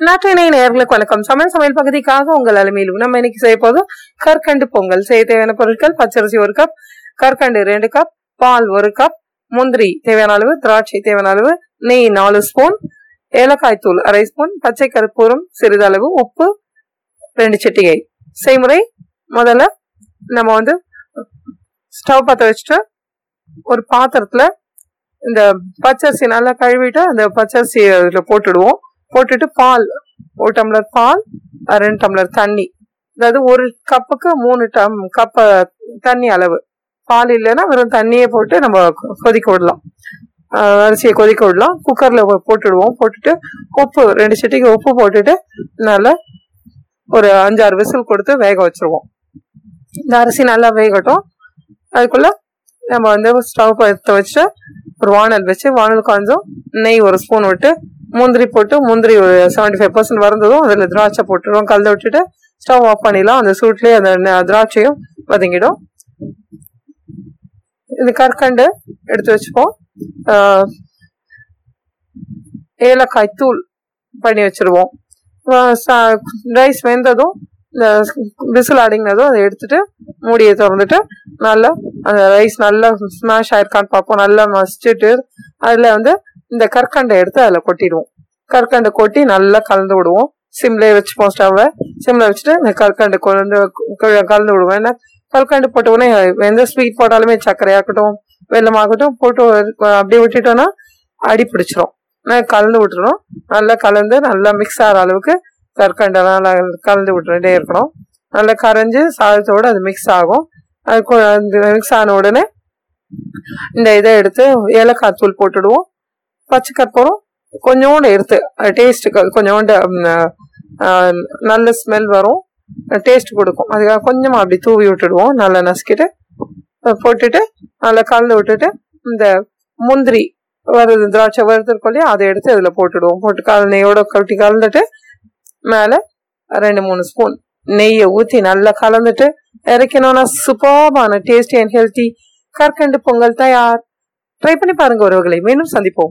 நாட்டினை நேர்களுக்கு வணக்கம் சமையல் சமையல் பகுதிக்காக உங்கள் அலுமையிலும் நம்ம இன்னைக்கு செய்ய போதும் கற்கண்டு பொங்கல். செய்ய தேவையான பொருட்கள் பச்சரிசி ஒரு கப் கற்கண்டு ரெண்டு கப் பால் ஒரு கப் முந்திரி தேவையான அளவு திராட்சை தேவையான அளவு நெய் நாலு ஸ்பூன் ஏலக்காய் தூள் அரை ஸ்பூன் பச்சை கருப்பூரம் சிறிதளவு உப்பு ரெண்டு சிட்டிகை. செய்முறை முதல்ல நம்ம வந்து ஸ்டவ் பற்ற வச்சுட்டு ஒரு பாத்திரத்தில் இந்த பச்சரிசி நல்லா கழுவிட்டு அந்த பச்சரிசியை அதில் போட்டுடுவோம். போட்டுட்டு பால் ஒரு டம்ளர் பால் ரெண்டு டம்ளர் தண்ணி. அதாவது ஒரு கப்புக்கு மூணு டம் கப் தண்ணி அளவு. பால் இல்லைன்னா வெறும் தண்ணியே போட்டு நம்ம கொதிக்க விடலாம். அரிசியை கொதிக்க விடலாம். குக்கரில் போட்டுடுவோம். போட்டுட்டு உப்பு ரெண்டு சிட்டிக்கு உப்பு போட்டுட்டு நல்லா ஒரு அஞ்சாறு விசில் கொடுத்து வேக வச்சுருவோம். இந்த அரிசி நல்லா வேகட்டும். அதுக்குள்ள நம்ம வந்து ஸ்டவ் எடுத்து வச்சு ஒரு வானல் வச்சு வானல் காஞ்சும். நெய் ஒரு ஸ்பூன் விட்டு முந்திரி போட்டு முந்திரி ஒரு செவன்டி ஃபைவ் பர்சன்ட் வறந்ததும் அதில் திராட்சை போட்டுருவோம் கலந்து விட்டுட்டு ஸ்டவ் ஆஃப் பண்ணிடலாம். அந்த சூட்லேயே அந்த திராட்சையும் வதங்கிடும். இது கற்கண்டு எடுத்து வச்சுப்போம். ஏலக்காய் தூள் பண்ணி வச்சிருவோம். ரைஸ் வெந்ததும் விசில் அடங்கினதும் அதை எடுத்துட்டு மூடியை திறந்துட்டு நல்லா அந்த ரைஸ் நல்லா ஸ்மாஷ் ஆயிருக்கான்னு பார்ப்போம். நல்லா மசிச்சுட்டு அதில் வந்து இந்த கற்கண்டை எடுத்து அதில் கொட்டிடுவோம். கற்கண்டை கொட்டி நல்லா கலந்து விடுவோம். சிம்லேயே வச்சுப்போம் ஸ்டவ்வை சிம்ல வச்சுட்டு இந்த கற்கண்டு கொண்டு கலந்து விடுவோம். ஏன்னா கற்கண்டு போட்ட உடனே எந்த ஸ்வீட் போட்டாலுமே சர்க்கரையாகட்டும் வெல்லமாகட்டும் போட்டு அப்படியே விட்டுட்டோம்னா அடி பிடிச்சிரும். கலந்து விட்டுறோம் நல்லா கலந்து நல்லா மிக்ஸ் ஆகிற அளவுக்கு கற்கண்டெல்லாம் நல்லா கலந்து விட்டுட்டே இருக்கணும். நல்லா கரைஞ்சி சாதத்தோட அது மிக்ஸ் ஆகும். அது மிக்ஸ் ஆன உடனே இந்த இதை எடுத்து ஏலக்காய் தூள் போட்டுடுவோம். பச்சை கற்பூரம் கொஞ்சோண்டு எடுத்து டேஸ்ட்டுக்கு கொஞ்சோண்டு நல்ல ஸ்மெல் வரும். டேஸ்ட் கொடுக்கும். அதுக்காக கொஞ்சமாக அப்படி தூவி விட்டுடுவோம். நல்லா நசுக்கிட்டு போட்டுட்டு நல்லா கலந்து விட்டுட்டு இந்த முந்திரி வருது திராட்சை வறுத்துருக்கோம் இல்லையா அதை எடுத்து அதில் போட்டுடுவோம். போட்டு கல நெய்யோட கட்டி கலந்துட்டு மேலே ரெண்டு மூணு ஸ்பூன் நெய்யை ஊற்றி நல்லா கலந்துட்டு இறக்கணும்னா சூப்பர்பான டேஸ்டி அண்ட் ஹெல்த்தி கற்கண்டு பொங்கல் தயார். ட்ரை பண்ணி பாருங்க உறவுகளை. மீண்டும் சந்திப்போம்.